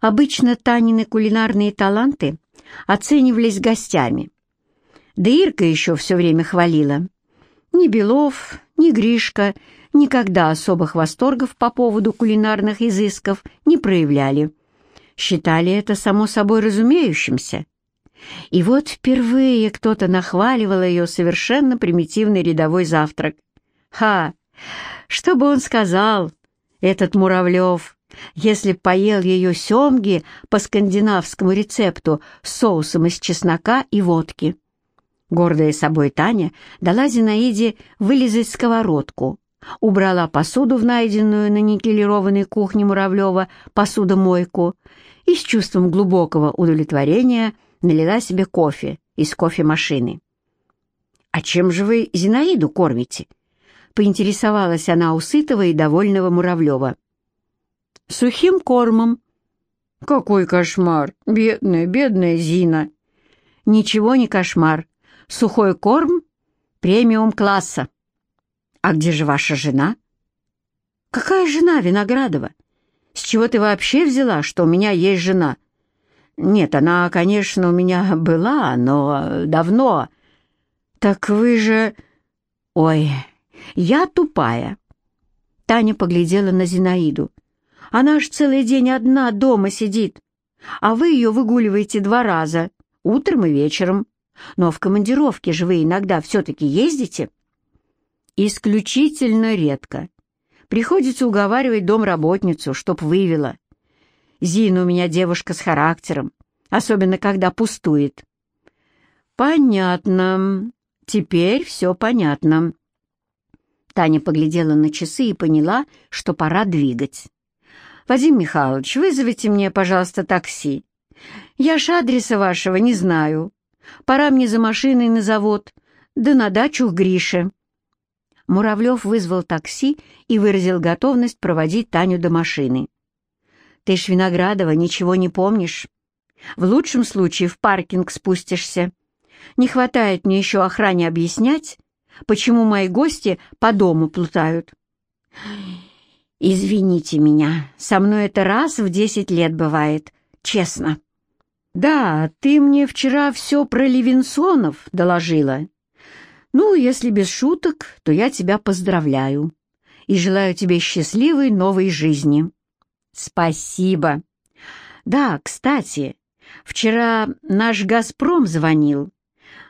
Обычно Танины кулинарные таланты оценивались гостями. Да Ирка еще все время хвалила. Ни Белов, ни Гришка никогда особых восторгов по поводу кулинарных изысков не проявляли. Считали это само собой разумеющимся. И вот впервые кто-то нахваливал ее совершенно примитивный рядовой завтрак. Ха! Что бы он сказал, этот Муравлев, если поел ее семги по скандинавскому рецепту с соусом из чеснока и водки? Гордая собой Таня дала Зинаиде вылезать сковородку, убрала посуду в найденную на никелированной кухне Муравлева посудомойку и с чувством глубокого удовлетворения налила себе кофе из кофемашины. «А чем же вы Зинаиду кормите?» — поинтересовалась она у сытого и довольного Муравлева. «Сухим кормом». «Какой кошмар! Бедная, бедная Зина!» «Ничего не кошмар. Сухой корм премиум-класса». «А где же ваша жена?» «Какая жена, Виноградова? С чего ты вообще взяла, что у меня есть жена?» «Нет, она, конечно, у меня была, но давно». «Так вы же...» «Ой, я тупая». Таня поглядела на Зинаиду. «Она ж целый день одна дома сидит, а вы ее выгуливаете два раза, утром и вечером. Но в командировке же вы иногда все-таки ездите?» «Исключительно редко. Приходится уговаривать домработницу, чтоб вывела. Зина у меня девушка с характером, особенно когда пустует». «Понятно. Теперь все понятно». Таня поглядела на часы и поняла, что пора двигать. «Вадим Михайлович, вызовите мне, пожалуйста, такси. Я ж адреса вашего не знаю. Пора мне за машиной на завод, да на дачу к Грише». Муравлев вызвал такси и выразил готовность проводить Таню до машины. «Ты ж, Виноградова, ничего не помнишь. В лучшем случае в паркинг спустишься. Не хватает мне еще охране объяснять, почему мои гости по дому плутают». «Извините меня, со мной это раз в десять лет бывает, честно». «Да, ты мне вчера все про Левинсонов доложила. Ну, если без шуток, то я тебя поздравляю и желаю тебе счастливой новой жизни». «Спасибо. Да, кстати, вчера наш «Газпром» звонил.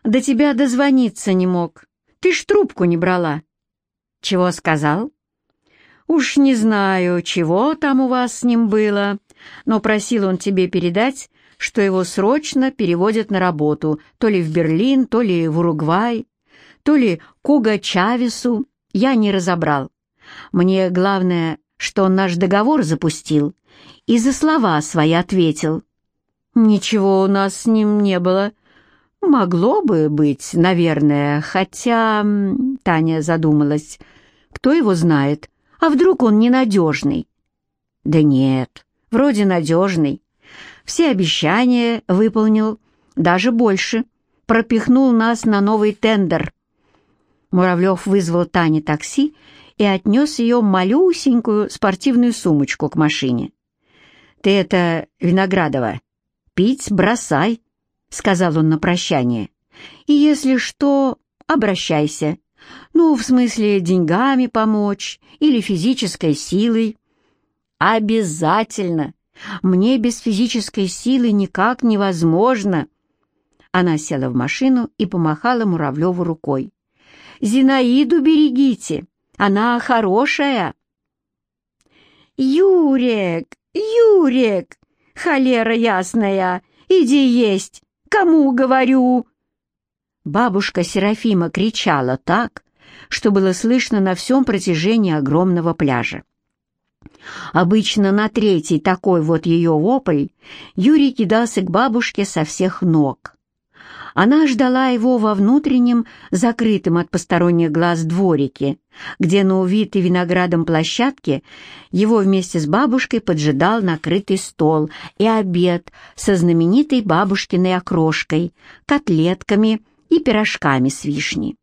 До тебя дозвониться не мог. Ты ж трубку не брала». «Чего сказал?» «Уж не знаю, чего там у вас с ним было, но просил он тебе передать, что его срочно переводят на работу то ли в Берлин, то ли в Уругвай, то ли к Уго Чавесу, я не разобрал. Мне главное, что он наш договор запустил и за слова свои ответил. Ничего у нас с ним не было. Могло бы быть, наверное, хотя... Таня задумалась. Кто его знает? А вдруг он ненадежный? Да нет, вроде надежный. Все обещания выполнил, даже больше. Пропихнул нас на новый тендер. Муравлев вызвал Тане такси и отнес ее малюсенькую спортивную сумочку к машине. «Ты это, Виноградова, пить бросай», — сказал он на прощание. «И если что, обращайся. Ну, в смысле, деньгами помочь или физической силой». «Обязательно!» Мне без физической силы никак невозможно». Она села в машину и помахала Муравлеву рукой. «Зинаиду берегите, она хорошая». «Юрек, Юрек, холера ясная, иди есть, кому говорю?» Бабушка Серафима кричала так, что было слышно на всем протяжении огромного пляжа. Обычно на третий такой вот ее вопль Юрий кидался к бабушке со всех ног. Она ждала его во внутреннем, закрытом от посторонних глаз дворике, где на увитой виноградом площадке его вместе с бабушкой поджидал накрытый стол и обед со знаменитой бабушкиной окрошкой, котлетками и пирожками с вишней.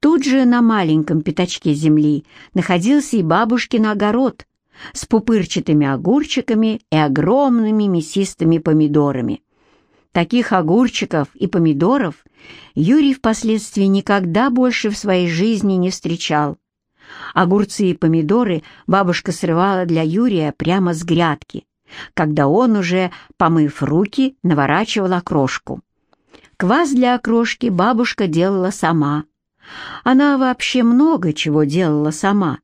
Тут же на маленьком пятачке земли находился и бабушкин огород, с пупырчатыми огурчиками и огромными мясистыми помидорами. Таких огурчиков и помидоров Юрий впоследствии никогда больше в своей жизни не встречал. Огурцы и помидоры бабушка срывала для Юрия прямо с грядки, когда он уже, помыв руки, наворачивал окрошку. Квас для окрошки бабушка делала сама. Она вообще много чего делала сама,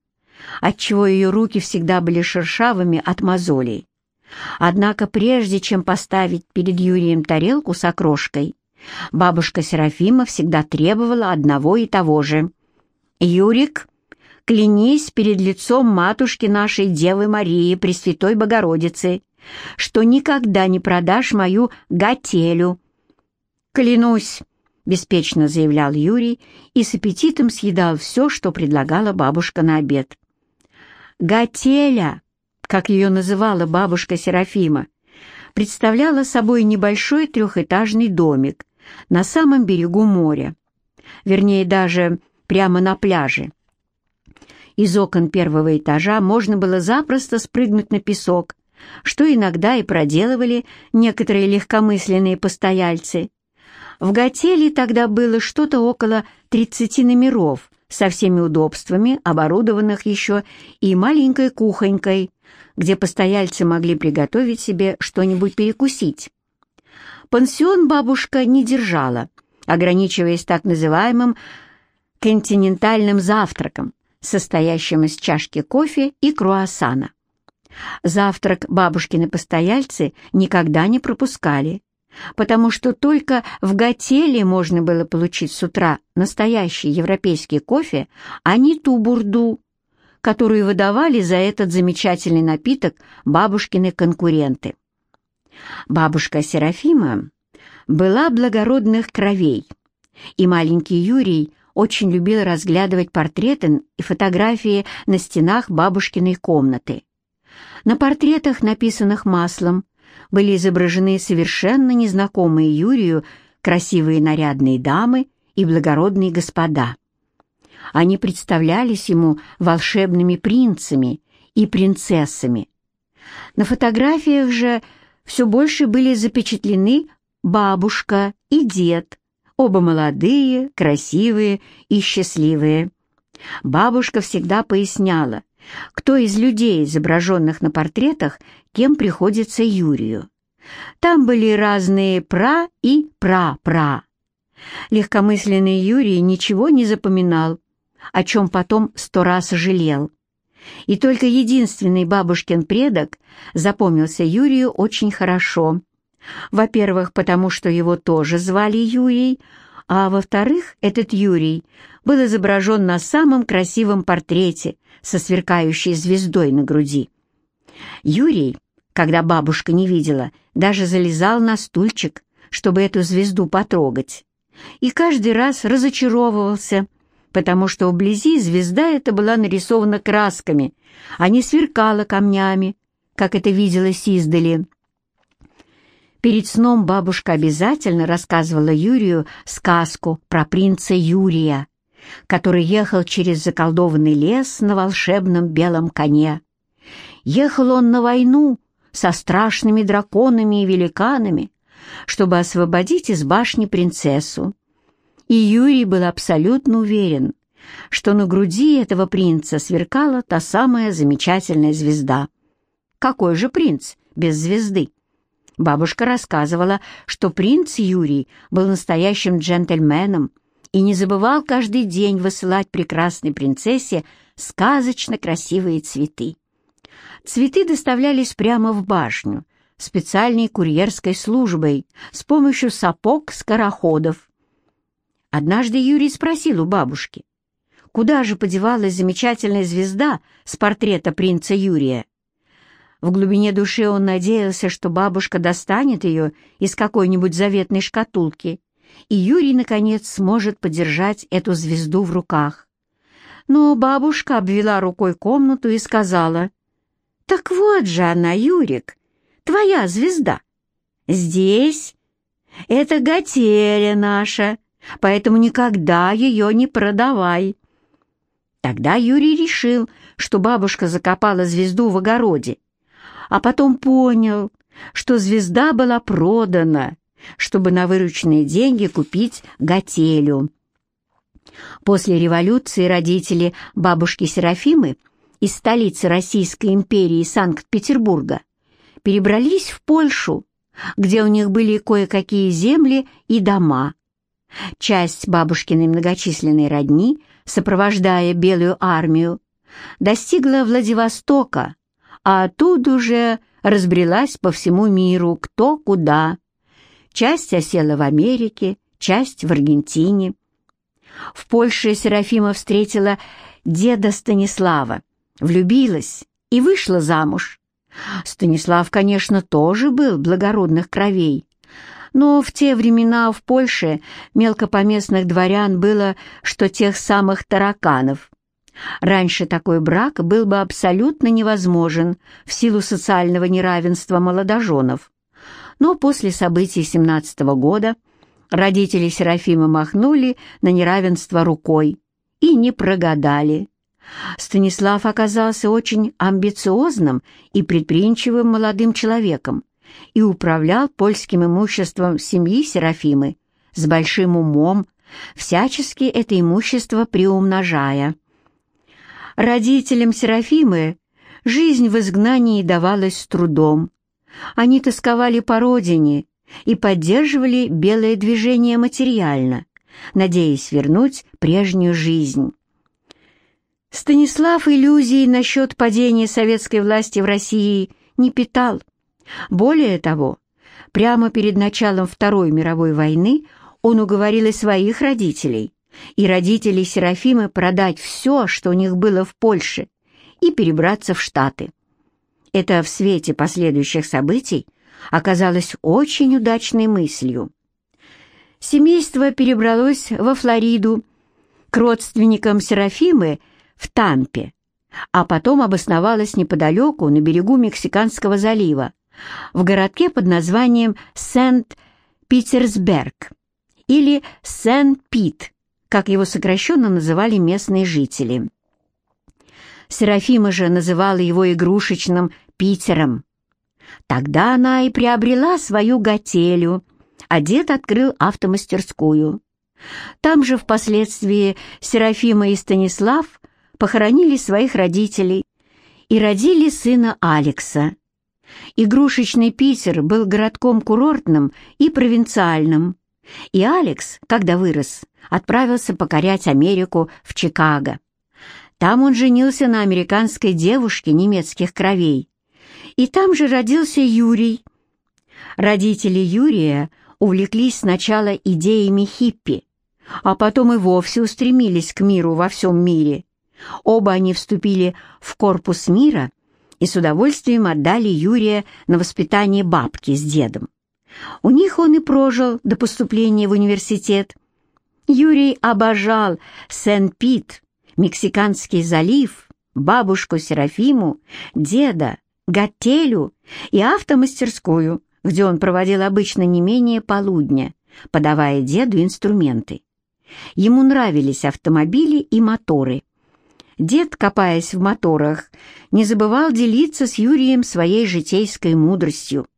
отчего ее руки всегда были шершавыми от мозолей. Однако прежде чем поставить перед Юрием тарелку с окрошкой, бабушка Серафима всегда требовала одного и того же. «Юрик, клянись перед лицом матушки нашей Девы Марии Пресвятой Богородицы, что никогда не продашь мою готелю». «Клянусь», — беспечно заявлял Юрий и с аппетитом съедал все, что предлагала бабушка на обед. «Готеля!» как ее называла бабушка Серафима, представляла собой небольшой трехэтажный домик на самом берегу моря, вернее, даже прямо на пляже. Из окон первого этажа можно было запросто спрыгнуть на песок, что иногда и проделывали некоторые легкомысленные постояльцы. В готеле тогда было что-то около 30 номеров со всеми удобствами, оборудованных еще и маленькой кухонькой, где постояльцы могли приготовить себе что-нибудь перекусить. Пансион бабушка не держала, ограничиваясь так называемым континентальным завтраком, состоящим из чашки кофе и круассана. Завтрак бабушкины постояльцы никогда не пропускали, потому что только в готеле можно было получить с утра настоящий европейский кофе, а не ту бурду, которую выдавали за этот замечательный напиток бабушкины конкуренты. Бабушка Серафима была благородных кровей, и маленький Юрий очень любил разглядывать портреты и фотографии на стенах бабушкиной комнаты. На портретах, написанных маслом, были изображены совершенно незнакомые Юрию красивые нарядные дамы и благородные господа. Они представлялись ему волшебными принцами и принцессами. На фотографиях же все больше были запечатлены бабушка и дед, оба молодые, красивые и счастливые. Бабушка всегда поясняла, кто из людей, изображенных на портретах, кем приходится Юрию. Там были разные пра и пра-пра. Легкомысленный Юрий ничего не запоминал, о чем потом сто раз жалел. И только единственный бабушкин предок запомнился Юрию очень хорошо. Во-первых, потому что его тоже звали Юрий, а во-вторых, этот Юрий был изображен на самом красивом портрете со сверкающей звездой на груди. Юрий, когда бабушка не видела, даже залезал на стульчик, чтобы эту звезду потрогать. И каждый раз разочаровывался – потому что вблизи звезда эта была нарисована красками, а не сверкала камнями, как это виделось издали. Перед сном бабушка обязательно рассказывала Юрию сказку про принца Юрия, который ехал через заколдованный лес на волшебном белом коне. Ехал он на войну со страшными драконами и великанами, чтобы освободить из башни принцессу и Юрий был абсолютно уверен, что на груди этого принца сверкала та самая замечательная звезда. Какой же принц без звезды? Бабушка рассказывала, что принц Юрий был настоящим джентльменом и не забывал каждый день высылать прекрасной принцессе сказочно красивые цветы. Цветы доставлялись прямо в башню, специальной курьерской службой, с помощью сапог-скороходов. Однажды Юрий спросил у бабушки, куда же подевалась замечательная звезда с портрета принца Юрия. В глубине души он надеялся, что бабушка достанет ее из какой-нибудь заветной шкатулки, и Юрий, наконец, сможет подержать эту звезду в руках. Но бабушка обвела рукой комнату и сказала, «Так вот же она, Юрик, твоя звезда. Здесь. Это Готеря наша, поэтому никогда ее не продавай». Тогда Юрий решил, что бабушка закопала звезду в огороде, а потом понял, что звезда была продана, чтобы на вырученные деньги купить готелю. После революции родители бабушки Серафимы из столицы Российской империи Санкт-Петербурга перебрались в Польшу, где у них были кое-какие земли и дома. Часть бабушкиной многочисленной родни, сопровождая Белую армию, достигла Владивостока, а оттуда уже разбрелась по всему миру кто куда. Часть осела в Америке, часть в Аргентине. В Польше Серафима встретила деда Станислава, влюбилась и вышла замуж. Станислав, конечно, тоже был благородных кровей, но в те времена в Польше мелкопоместных дворян было, что тех самых тараканов. Раньше такой брак был бы абсолютно невозможен в силу социального неравенства молодоженов. Но после событий 17 -го года родители Серафимы махнули на неравенство рукой и не прогадали. Станислав оказался очень амбициозным и предприимчивым молодым человеком и управлял польским имуществом семьи Серафимы с большим умом, всячески это имущество приумножая. Родителям Серафимы жизнь в изгнании давалась с трудом. Они тосковали по родине и поддерживали белое движение материально, надеясь вернуть прежнюю жизнь. Станислав иллюзий насчет падения советской власти в России не питал. Более того, прямо перед началом Второй мировой войны он уговорил и своих родителей, и родителей Серафимы продать все, что у них было в Польше, и перебраться в Штаты. Это в свете последующих событий оказалось очень удачной мыслью. Семейство перебралось во Флориду к родственникам Серафимы в Тампе, а потом обосновалась неподалеку, на берегу Мексиканского залива, в городке под названием Сент-Питерсберг или Сент-Пит, как его сокращенно называли местные жители. Серафима же называла его игрушечным Питером. Тогда она и приобрела свою готелю, а дед открыл автомастерскую. Там же впоследствии Серафима и Станислав похоронили своих родителей и родили сына Алекса. Игрушечный Питер был городком курортным и провинциальным, и Алекс, когда вырос, отправился покорять Америку в Чикаго. Там он женился на американской девушке немецких кровей. И там же родился Юрий. Родители Юрия увлеклись сначала идеями хиппи, а потом и вовсе устремились к миру во всем мире. Оба они вступили в корпус мира и с удовольствием отдали Юрия на воспитание бабки с дедом. У них он и прожил до поступления в университет. Юрий обожал Сен-Пит, Мексиканский залив, бабушку Серафиму, деда, Гателю и автомастерскую, где он проводил обычно не менее полудня, подавая деду инструменты. Ему нравились автомобили и моторы. Дед, копаясь в моторах, не забывал делиться с Юрием своей житейской мудростью.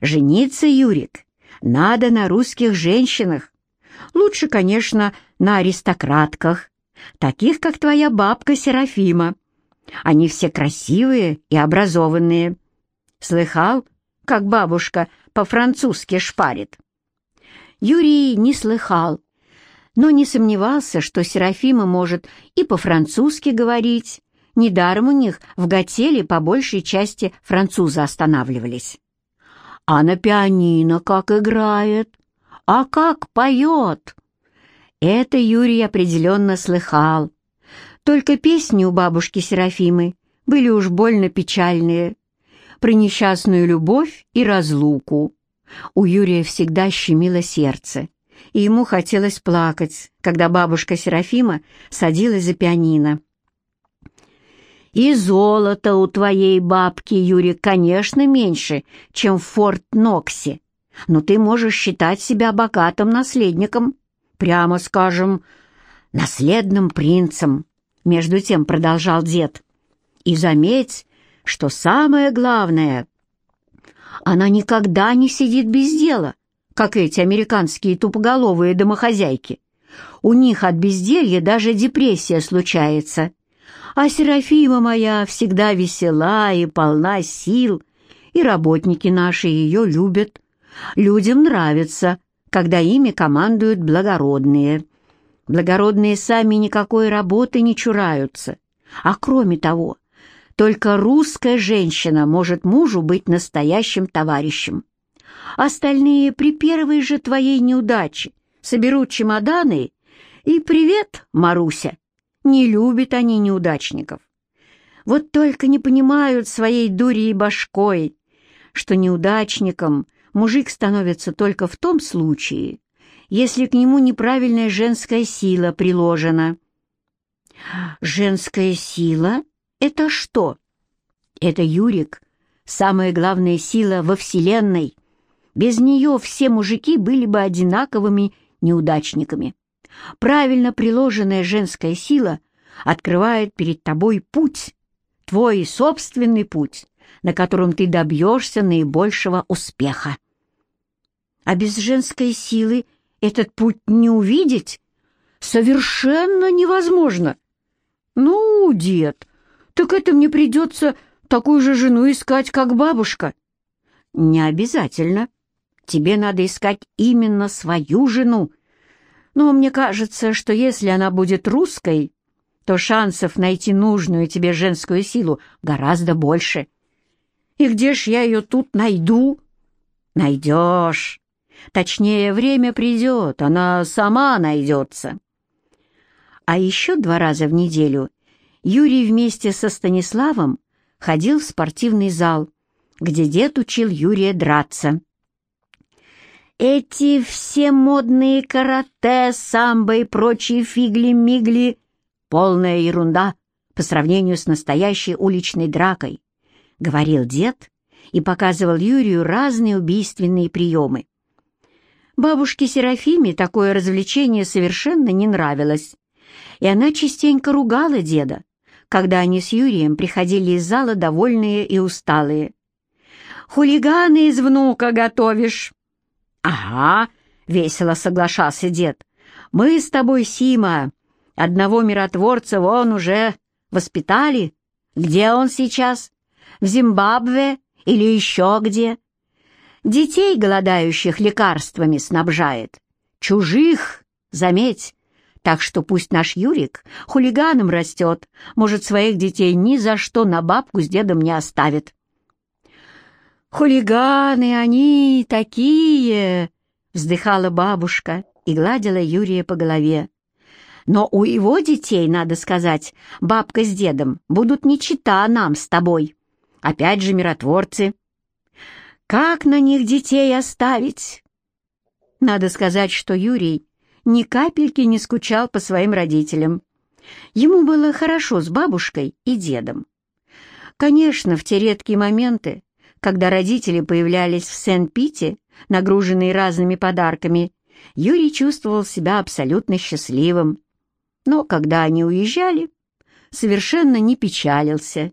«Жениться, Юрик, надо на русских женщинах. Лучше, конечно, на аристократках, таких, как твоя бабка Серафима. Они все красивые и образованные. Слыхал, как бабушка по-французски шпарит?» Юрий не слыхал, но не сомневался, что Серафима может и по-французски говорить. Недаром у них в готеле по большей части французы останавливались. А на пианино как играет, а как поет. Это Юрий определенно слыхал. Только песни у бабушки Серафимы были уж больно печальные. Про несчастную любовь и разлуку. У Юрия всегда щемило сердце и ему хотелось плакать, когда бабушка Серафима садилась за пианино. «И золото у твоей бабки, Юрий, конечно, меньше, чем в Форт-Ноксе, но ты можешь считать себя богатым наследником, прямо скажем, наследным принцем. между тем продолжал дед. И заметь, что самое главное, она никогда не сидит без дела, как эти американские тупоголовые домохозяйки. У них от безделья даже депрессия случается. А Серафима моя всегда весела и полна сил, и работники наши ее любят. Людям нравится, когда ими командуют благородные. Благородные сами никакой работы не чураются. А кроме того, только русская женщина может мужу быть настоящим товарищем. Остальные при первой же твоей неудаче соберут чемоданы и «Привет, Маруся!» Не любят они неудачников. Вот только не понимают своей дури и башкой, что неудачником мужик становится только в том случае, если к нему неправильная женская сила приложена. Женская сила — это что? Это Юрик, самая главная сила во Вселенной. Без нее все мужики были бы одинаковыми неудачниками. Правильно приложенная женская сила открывает перед тобой путь, твой собственный путь, на котором ты добьешься наибольшего успеха. А без женской силы этот путь не увидеть совершенно невозможно. Ну, дед, так это мне придется такую же жену искать, как бабушка. Не обязательно. Тебе надо искать именно свою жену, но мне кажется, что если она будет русской, то шансов найти нужную тебе женскую силу гораздо больше. И где ж я ее тут найду? Найдешь. Точнее, время придет, она сама найдется. А еще два раза в неделю Юрий вместе со Станиславом ходил в спортивный зал, где дед учил Юрия драться. Эти все модные карате, самбо и прочие фигли-мигли — полная ерунда по сравнению с настоящей уличной дракой, — говорил дед и показывал Юрию разные убийственные приемы. Бабушке Серафиме такое развлечение совершенно не нравилось, и она частенько ругала деда, когда они с Юрием приходили из зала довольные и усталые. «Хулиганы из внука готовишь!» «Ага», — весело соглашался дед. «Мы с тобой, Сима, одного миротворца вон уже воспитали. Где он сейчас? В Зимбабве или еще где? Детей, голодающих лекарствами, снабжает. Чужих, заметь. Так что пусть наш Юрик хулиганом растет, может, своих детей ни за что на бабку с дедом не оставит». «Хулиганы они такие!» — вздыхала бабушка и гладила Юрия по голове. «Но у его детей, надо сказать, бабка с дедом будут не чита нам с тобой. Опять же миротворцы. Как на них детей оставить?» Надо сказать, что Юрий ни капельки не скучал по своим родителям. Ему было хорошо с бабушкой и дедом. Конечно, в те редкие моменты, когда родители появлялись в Сен-Пите, нагруженные разными подарками, Юрий чувствовал себя абсолютно счастливым. Но когда они уезжали, совершенно не печалился.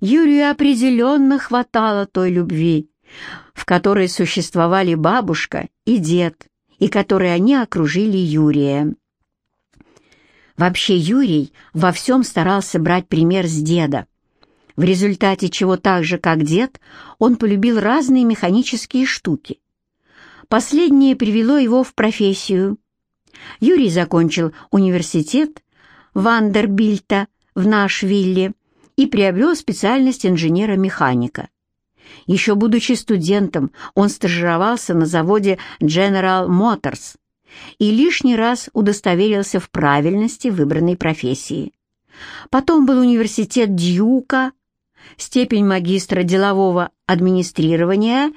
Юрию определенно хватало той любви, в которой существовали бабушка и дед, и которой они окружили Юрия. Вообще Юрий во всем старался брать пример с деда, в результате чего так же, как дед, он полюбил разные механические штуки. Последнее привело его в профессию. Юрий закончил университет Вандербильта в Нашвилле и приобрел специальность инженера-механика. Еще будучи студентом, он стажировался на заводе General Motors и лишний раз удостоверился в правильности выбранной профессии. Потом был университет Дьюка, степень магистра делового администрирования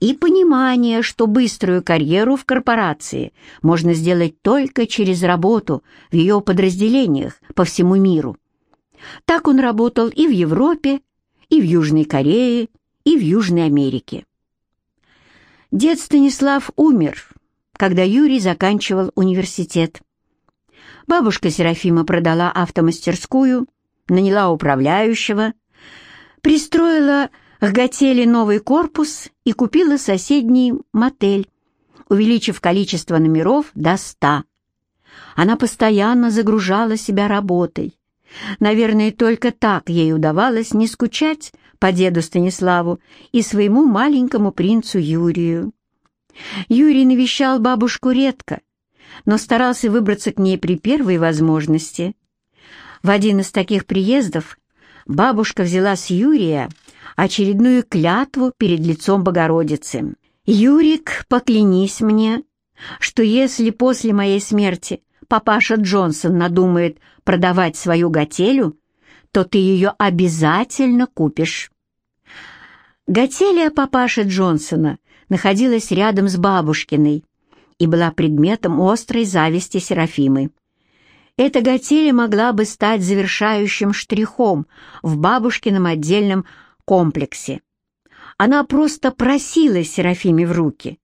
и понимание, что быструю карьеру в корпорации можно сделать только через работу в ее подразделениях по всему миру. Так он работал и в Европе, и в Южной Корее, и в Южной Америке. Дед Станислав умер, когда Юрий заканчивал университет. Бабушка Серафима продала автомастерскую, наняла управляющего, пристроила к готели новый корпус и купила соседний мотель, увеличив количество номеров до ста. Она постоянно загружала себя работой. Наверное, только так ей удавалось не скучать по деду Станиславу и своему маленькому принцу Юрию. Юрий навещал бабушку редко, но старался выбраться к ней при первой возможности. В один из таких приездов бабушка взяла с Юрия очередную клятву перед лицом Богородицы. «Юрик, поклянись мне, что если после моей смерти папаша Джонсон надумает продавать свою готелю, то ты ее обязательно купишь». Готелия папаши Джонсона находилась рядом с бабушкиной и была предметом острой зависти Серафимы. Эта готеля могла бы стать завершающим штрихом в бабушкином отдельном комплексе. Она просто просила Серафиме в руки.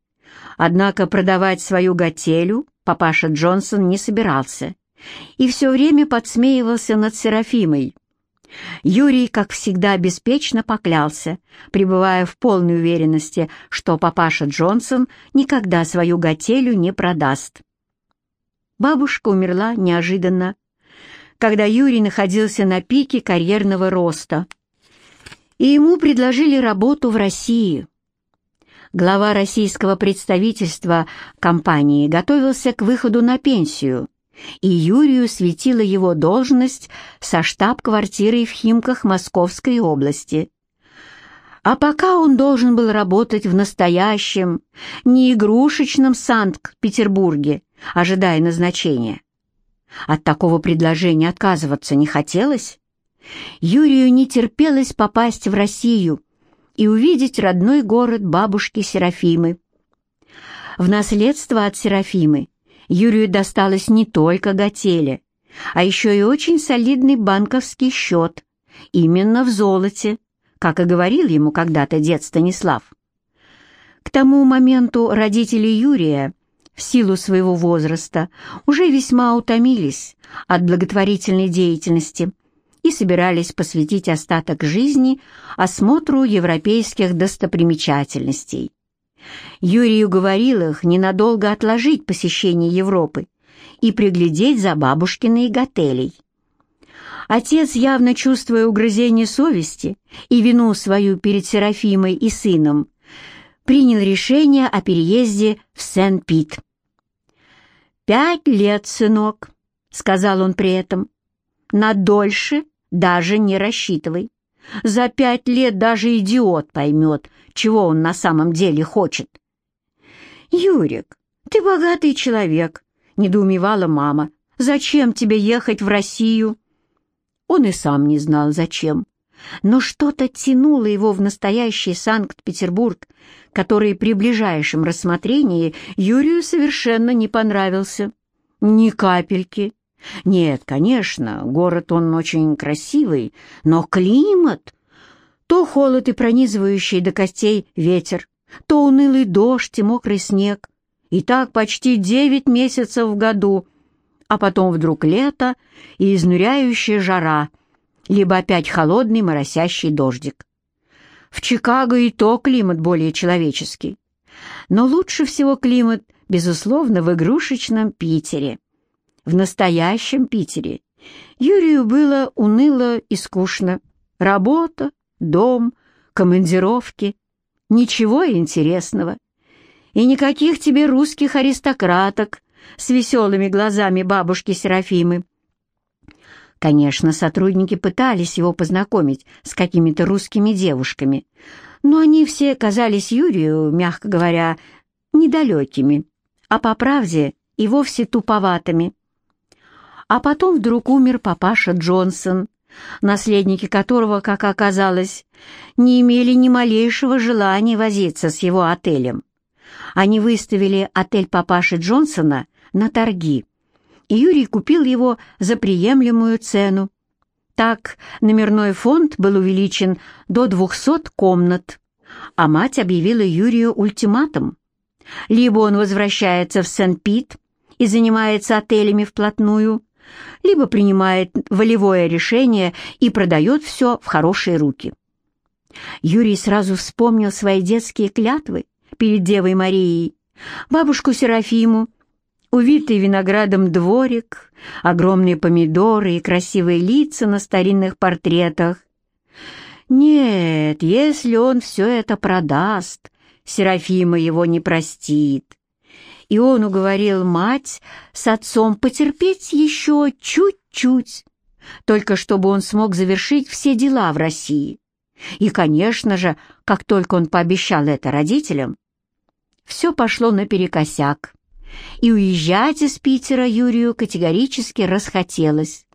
Однако продавать свою готелю папаша Джонсон не собирался и все время подсмеивался над Серафимой. Юрий, как всегда, беспечно поклялся, пребывая в полной уверенности, что папаша Джонсон никогда свою готелю не продаст. Бабушка умерла неожиданно, когда Юрий находился на пике карьерного роста, и ему предложили работу в России. Глава российского представительства компании готовился к выходу на пенсию, и Юрию светила его должность со штаб-квартирой в Химках Московской области. А пока он должен был работать в настоящем, не игрушечном Санкт-Петербурге, ожидая назначения. От такого предложения отказываться не хотелось. Юрию не терпелось попасть в Россию и увидеть родной город бабушки Серафимы. В наследство от Серафимы Юрию досталось не только готеля, а еще и очень солидный банковский счет, именно в золоте, как и говорил ему когда-то дед Станислав. К тому моменту родители Юрия, в силу своего возраста, уже весьма утомились от благотворительной деятельности и собирались посвятить остаток жизни осмотру европейских достопримечательностей. Юрий уговорил их ненадолго отложить посещение Европы и приглядеть за бабушкиной готелей. Отец, явно чувствуя угрызение совести и вину свою перед Серафимой и сыном, принял решение о переезде в Сен-Пит. «Пять лет, сынок», — сказал он при этом, — «на дольше даже не рассчитывай. За пять лет даже идиот поймет, чего он на самом деле хочет. «Юрик, ты богатый человек», — недоумевала мама. «Зачем тебе ехать в Россию?» Он и сам не знал, зачем. Но что-то тянуло его в настоящий Санкт-Петербург, который при ближайшем рассмотрении Юрию совершенно не понравился. Ни капельки. Нет, конечно, город он очень красивый, но климат... То холод и пронизывающий до костей ветер, то унылый дождь и мокрый снег. И так почти девять месяцев в году, а потом вдруг лето и изнуряющая жара, либо опять холодный моросящий дождик. В Чикаго и то климат более человеческий. Но лучше всего климат, безусловно, в игрушечном Питере в настоящем Питере, Юрию было уныло и скучно. Работа, дом, командировки, ничего интересного. И никаких тебе русских аристократок с веселыми глазами бабушки Серафимы. Конечно, сотрудники пытались его познакомить с какими-то русскими девушками, но они все казались Юрию, мягко говоря, недалекими, а по правде и вовсе туповатыми. А потом вдруг умер папаша Джонсон, наследники которого, как оказалось, не имели ни малейшего желания возиться с его отелем. Они выставили отель папаши Джонсона на торги, и Юрий купил его за приемлемую цену. Так номерной фонд был увеличен до 200 комнат, а мать объявила Юрию ультиматум. Либо он возвращается в Сен-Пит и занимается отелями вплотную, либо принимает волевое решение и продает все в хорошие руки. Юрий сразу вспомнил свои детские клятвы перед Девой Марией, бабушку Серафиму, увитый виноградом дворик, огромные помидоры и красивые лица на старинных портретах. Нет, если он все это продаст, Серафима его не простит. И он уговорил мать с отцом потерпеть еще чуть-чуть, только чтобы он смог завершить все дела в России. И, конечно же, как только он пообещал это родителям, все пошло наперекосяк, и уезжать из Питера Юрию категорически расхотелось.